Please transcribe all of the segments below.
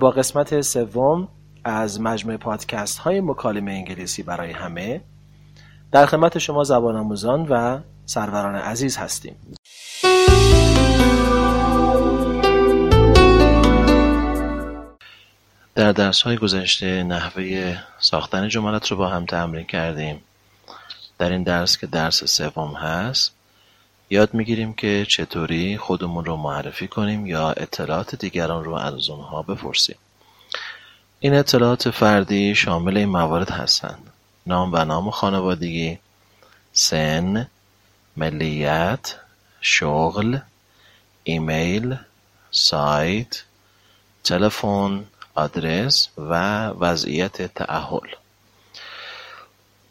با قسمت سوم از مجموع پادکست های مکالمه انگلیسی برای همه در خدمت شما زبان آموزان و سروران عزیز هستیم. در درس های گذشته نحوه ساختن جملات رو با هم تمرین کردیم. در این درس که درس سوم هست یاد می‌گیریم که چطوری خودمون رو معرفی کنیم یا اطلاعات دیگران رو از اونها بپرسیم. این اطلاعات فردی شامل این موارد هستند. نام و نام خانوادگی سن ملیت شغل ایمیل سایت تلفن آدرس و وضعیت تعهل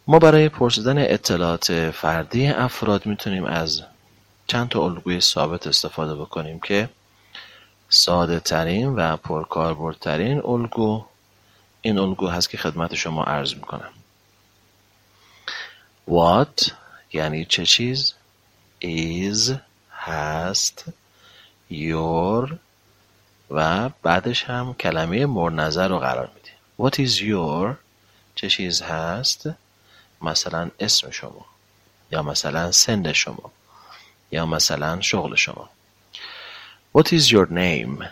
ما برای پرسیدن اطلاعات فردی افراد می‌تونیم از چند تا الگوی ثابت استفاده بکنیم که ساده ترین و پرکاربردترین الگو. این الگو هست که خدمت شما عرض می‌کنم. What یعنی چه چیز is هست your و بعدش هم کلمه مرنظر رو قرار میدیم. What is your چه چیز هست؟ مثلا اسم شما یا مثلا سن شما. یا مثلا شغل شما. What is your name?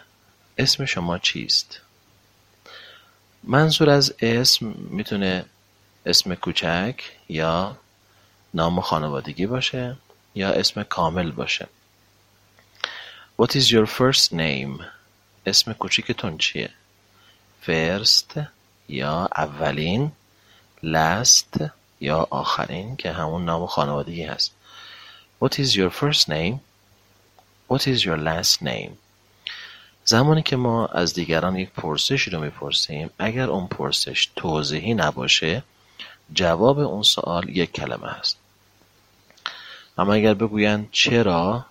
اسم شما چیست؟ منظور از اسم می‌تونه اسم کوچک یا نام خانوادگی باشه یا اسم کامل باشه. What is your first name? اسم کوچیکتون چیه؟ First یا اولین last یا آخرین که همون نام خانوادگی هست. What is your first name? What is your last name? زمانی که ما از دیگران یک پرسشی رو می‌پرسیم اگر اون پرسش توضیحی نباشه جواب اون سوال یک کلمه است اما اگر بگویند چرا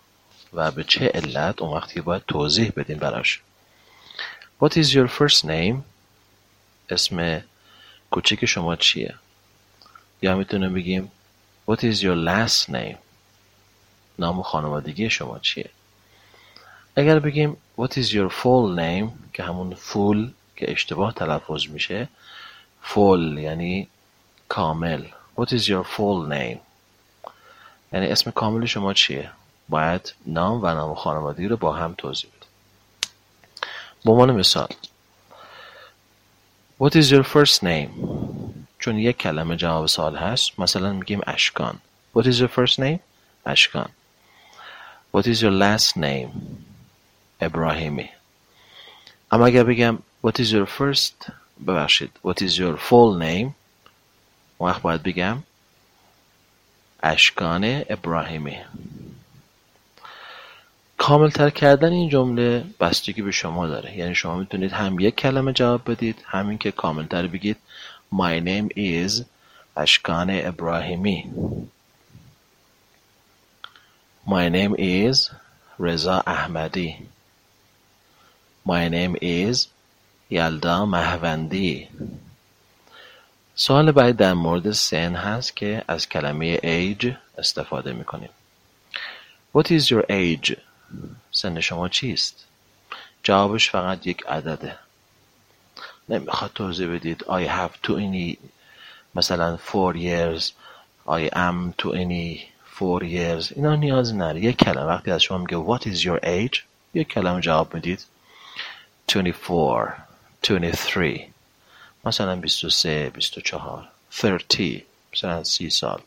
و به چه علت اون وقتی باید توضیح بدیم براش What is your first name? اسم کوچیک شما چیه؟ یا می‌تونیم بگیم What is your last name? نام خانوادگی شما چیه؟ اگر بگیم What is your full name که همون full که اشتباه تلفظ میشه full یعنی کامل. What is your full name یعنی اسم کامل شما چیه؟ باید نام و نام خانوادگی رو با هم توضیح بده به عنوان مثال What is your first name چون یک کلمه جواب سوال هست مثلا میگیم اشکان. What is your first name اشکان. What is your last name? ابراهیمی اما اگر بگم What is your first ببخشید What is your full name? وقت باید بگم اشکان ابراهیمی. کاملتر کردن این جمله بستگی به شما داره. یعنی شما می‌تونید هم یک کلمه جواب بدید همین که کاملتر بگید My name is اشکان ابراهیمی. My name is رضا احمدی My name is یلدا مهوندی سوال بعد در مورد سن هست که از کلمه age استفاده می‌کنیم. What is your age? سن شما چیست؟ جوابش فقط یک عدده. نمی‌خواد توضیح بدید. I have to any مثلا four years. I am to any four years. اینا نیاز نره یک کلمه. وقتی از شما میگه What is your age? یک کلمه جواب می‌دید. 24 23 مثلا 23 24 30 مثلا 30 سال.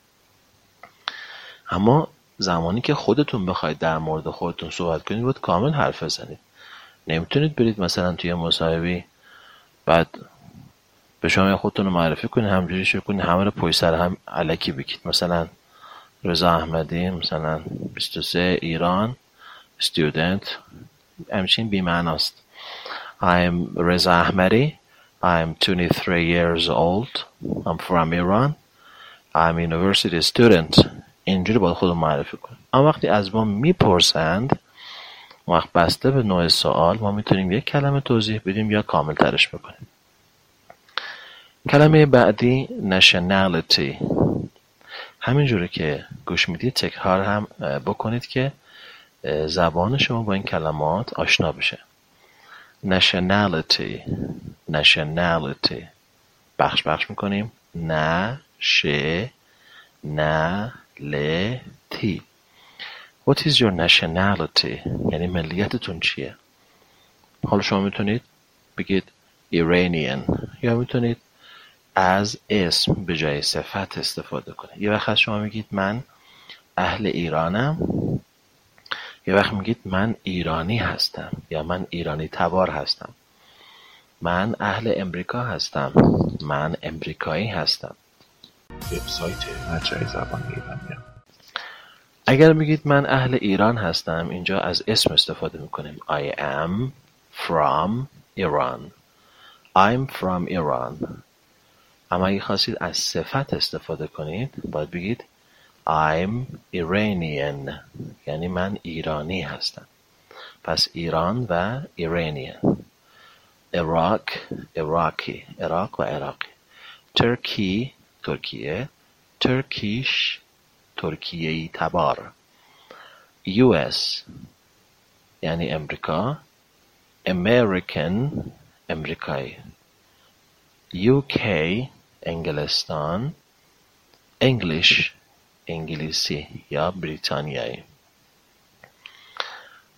اما زمانی که خودتون بخواید در مورد خودتون صحبت کنید باید کامل حرف بزنید. نمی‌تونید برید مثلا توی مصاحبه بعد به شما خودتون رو معرفی کنید همجوری شروع کنید همه رو پشت سر هم علکی بگید مثلا رضا احمدی مثلا 23 ایران استودنت همچین بیمعناست. I'm رضا احمدی I'm 23 years old. I'm from Iran. I'm university student. اینجوری باید خودم معرفی کنیم. اما وقتی از ما می‌پرسند وقت بسته به نوع سوال ما می‌تونیم یک کلمه توضیح بدیم یا کامل ترش بکنیم. کلمه بعدی nationality. همینجوری که گوش می‌دید تکرار هم بکنید که زبان شما با این کلمات آشنا بشه. Nationality nationality. بخش بخش می‌کنیم. نه ش نه ل تی What is your nationality? یعنی ملیتتون چیه؟ حالا شما می‌تونید بگید Iranian یا می‌تونید از اسم به جای صفت استفاده کنید. یه وقت شما میگید من اهل ایرانم. یه وقت میگید من ایرانی هستم یا من ایرانی تبار هستم. من اهل امریکا هستم. من امریکایی هستم. وبسایت مرجع زبان ایرانی. اگر بگید من اهل ایران هستم اینجا از اسم استفاده می‌کنیم. I am from Iran. I'm from Iran. اما اگه خواستید از صفت استفاده کنید باید بگید I'm Iranian. یعنی من ایرانی هستم. پس ایران و Iranian Iraq Iraqi عراق و عراقی. Turkey ترکیه. Turkish ترکیه‌ای تبار. US یعنی امریکا. American امریکایی. UK انگلستان English انگلیسی یا بریتانیایی.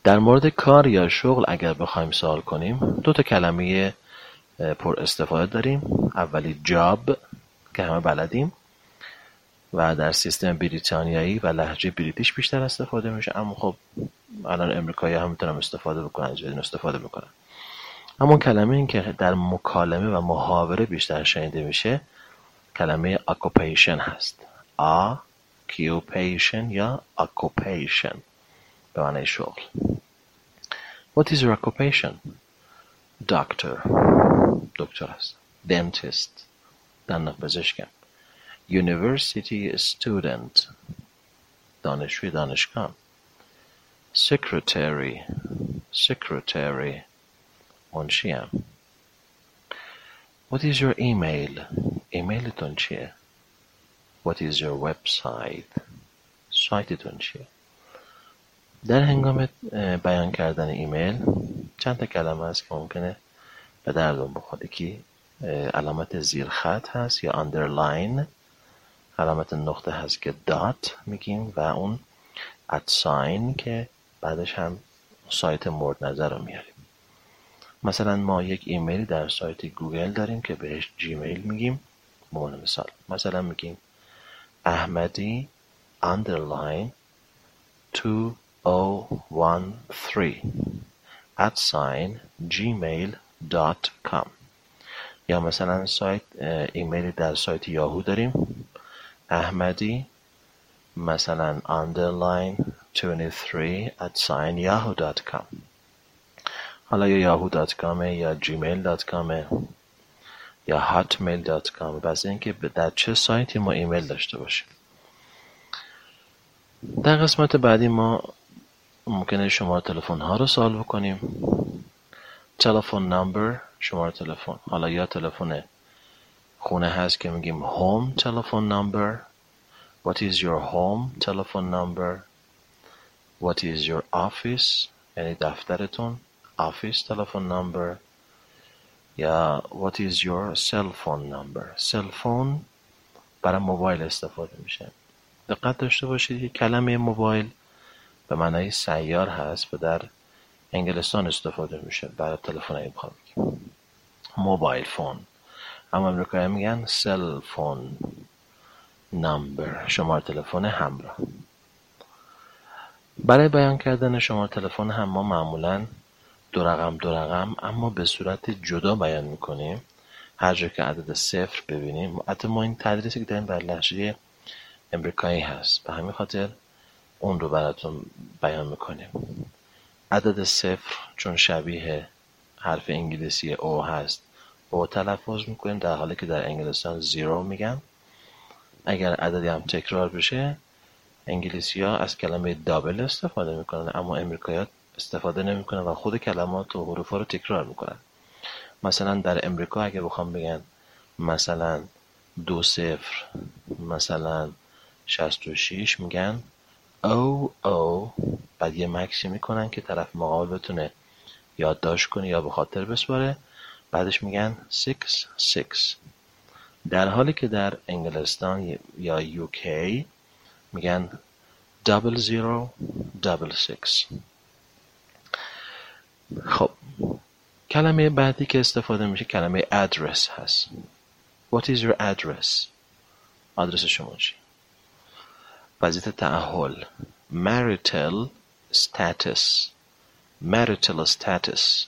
در مورد کار یا شغل اگر بخوایم سوال کنیم دو تا کلمه پر استفاده داریم. اولی جاب که همه بلدیم. و در سیستم بریتانیایی و لهجه بریتیش بیشتر استفاده میشه. اما خب الان امریکایی هم می‌تونم استفاده بکنن از استفاده می‌کنن. اما کلمه این که در مکالمه و محاوره بیشتر شنیده میشه کلمه occupation هست occupation یا occupation به معنی شغل What is your occupation? Doctor دکتر است Dentist دندان پزشکم University student دانشجوی دانشگاه Secretary Secretary منشیم What is your email? ایمیلتون چیه؟ What is your website? سایتتون چیه؟ در هنگام بیان کردن ایمیل چند تا کلمه هست که ممکنه به دردون بخواد یکی علامت زیر خط هست یا underline علامت نقطه هست که dot میگیم و اون at sign که بعدش هم سایت مورد نظر رو میاریم مثلا ما یک ایمیلی در سایت گوگل داریم که بهش جیمیل میگیم. به مثال. مثلا میگیم احمدی underline 2013 at sign gmail.com یا مثلا سایت ایمیلی در سایت یاهو داریم. احمدی مثلا underline 23 at sign yahoo.com حالا یا یاهو dot com ه یا جیمیل dot com ه یا هاتمیل dot com ه. بس اینکه در چه سایتی ما ایمیل داشته باشیم. در قسمت بعدی ما ممکنه شماره تلفن ها رو سوال بکنیم. تلفن نمبر شماره تلفن حالا یا تلفن خونه هست که میگیم هوم تلفن نمبر. What is your home telephone number What is your office یعنی دفترتون. Office telephone number. یا what is your cell phone number? Cell phone برای موبایل استفاده میشه. دقت داشته باشید که کلمه موبایل به معنای سیار هست و در انگلستان استفاده میشه برای تلفن های موبایل فون. اما امریکایی میگن سل فون نمبر شماره تلفن همراه. برای بیان کردن شماره تلفن هم ما معمولا دو رقم دو رقم. اما به صورت جدا بیان می‌کنیم. هر جا که عدد صفر ببینیم حتی ما این تدریسی که داریم بر لحجه امریکایی هست. به همین خاطر اون رو براتون بیان می‌کنیم. عدد صفر چون شبیه حرف انگلیسی او هست. او تلفظ می‌کنیم در حالی که در انگلستان زیرو میگن. اگر عددی هم تکرار بشه انگلیسی ها از کلمه دابل استفاده می‌کنن اما امریکایی استفاده نمی‌کنن و خود کلمات و حروف رو تکرار می‌کنن مثلا در امریکا اگه بخوام بگن مثلا دو صفر مثلا شست و شیش میگن او او بعد یه مکسی می‌کنن که طرف مقابل بتونه یادداشت کنه یا به خاطر بسپاره. بعدش میگن 6 6 در حالی که در انگلستان یا یوکی میگن double zero double six. خب. کلمه بعدی که استفاده میشه کلمه address هست. What is your address? آدرس شما چی؟ وضعیت تعهل marital status. Marital status.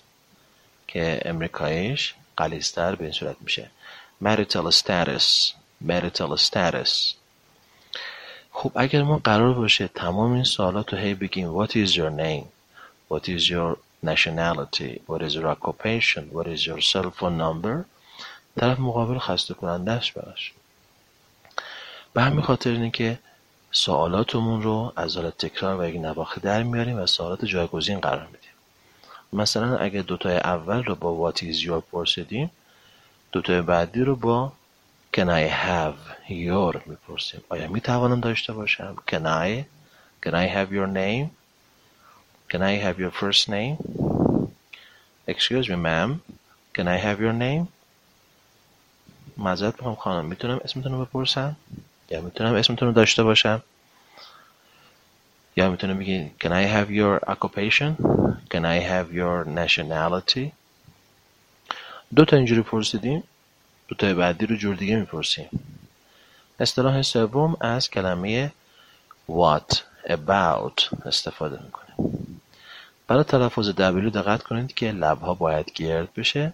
که امریکاییش قلیستر به این صورت میشه. Marital status. Marital status. خب اگر ما قرار باشه تمام این سوالات رو هی بگیم what is your name? What is your nationality. What is your occupation? What is your cell phone number? طرف مقابل خسته کننده است براش. به همین خاطر اینه که سوالاتمون رو از حالت تکرار و یک نواخه در میاریم و سوالات جایگزین قرار میدیم. مثلا اگه دوتای اول رو با what is your پرسیدیم دوتای بعدی رو با can I have your می‌پرسیم. آیا می‌توانم داشته باشم؟ Can I? Can I have your name? Can I have your first name? Excuse me ma'am. Can I have your name? معذرت می‌خوام خانم. می‌تونم اسمتون رو بپرسم؟ یا می‌تونم اسمتون رو داشته باشم؟ یا می‌تونم بگی can I have your occupation? Can I have your nationality? دو تا اینجوری پرسیدیم. دو تا بعدی رو جور دیگه می‌پرسیم. اصطلاح سوم از کلمه what about استفاده می‌کنیم. برای تلفظ W دقت کنید که لبها باید گرد بشه.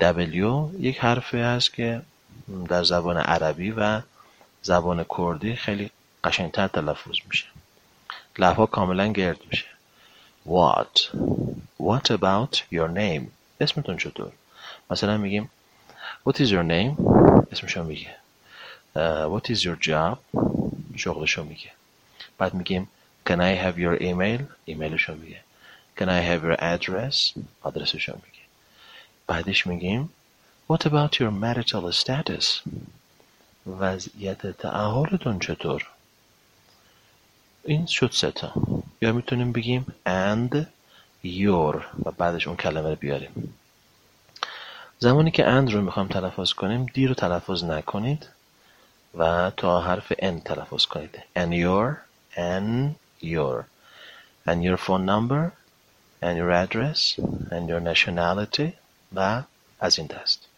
W یک حرفی است که در زبان عربی و زبان کردی خیلی قشنگتر تلفظ میشه. لبها کاملا گرد میشه. What? What about your name? اسمتون چطور؟ مثلا میگیم What is your name? اسمشو میگه. Uh, What is your job? شغلشو میگه. بعد میگیم Can I have your email? ایمیلشو میگه. Can I have your address? آدرسشو میگه. بعدش میگیم What about your marital status? وضعیت تعهلتون چطور؟ این شد ستا یا می‌تونیم بگیم and your. و بعدش اون کلمه رو بیاریم. زمانی که and رو می‌خوام تلفظ کنیم دی رو تلفظ نکنید و تا حرف n تلفظ کنید. And your and your. And your phone number and your address and your nationality و از این دست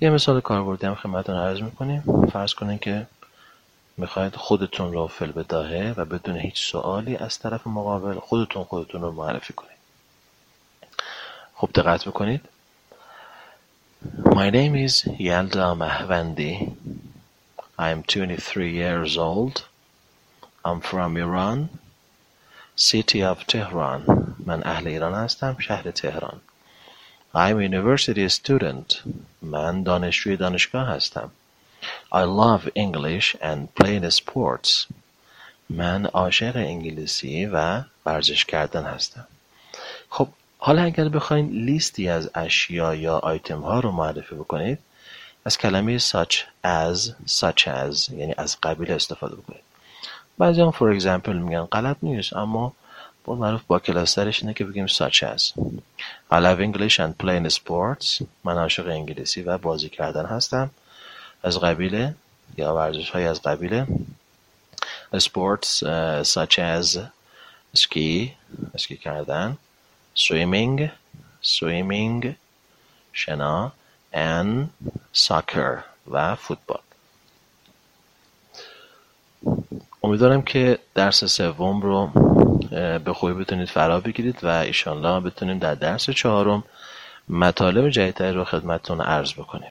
یه مثال کاربردی هم خدمتتون عرض می‌کنیم فرض کنید که می‌خواید خودتون رو فل بداهه و بدون هیچ سوالی از طرف مقابل خودتون خودتون رو معرفی کنید خب دقت بکنید My name is Yalda Mahvandi. I am 23 years old. I'm from Iran. City of Tehran. من اهل ایران هستم. شهر تهران. I'm a university student. من دانشجوی دانشگاه هستم. I love English and playing sports. من عاشق انگلیسی و ورزش کردن هستم. خب حالا اگر بخواین لیستی از اشیا یا آیتم ها رو معرفی بکنید از کلمه such as such as یعنی از قبیل استفاده بکنید بعضی هم for example میگن غلط نیست اما با معروف با کلاسترش اینه که بگیم such as. I love English and playing sports. من عاشق انگلیسی و بازی کردن هستم. از قبیل یا ورزش های از قبیل sports uh, such as اسکی اسکی کردن. Swimming swimming شنا and soccer و فوتبال امیدوارم که درس سوم رو به خوبی بتونید فرا بگیرید و ایشانلا بتونیم در درس چهارم مطالب جدیدتری رو خدمتتون عرض بکنیم.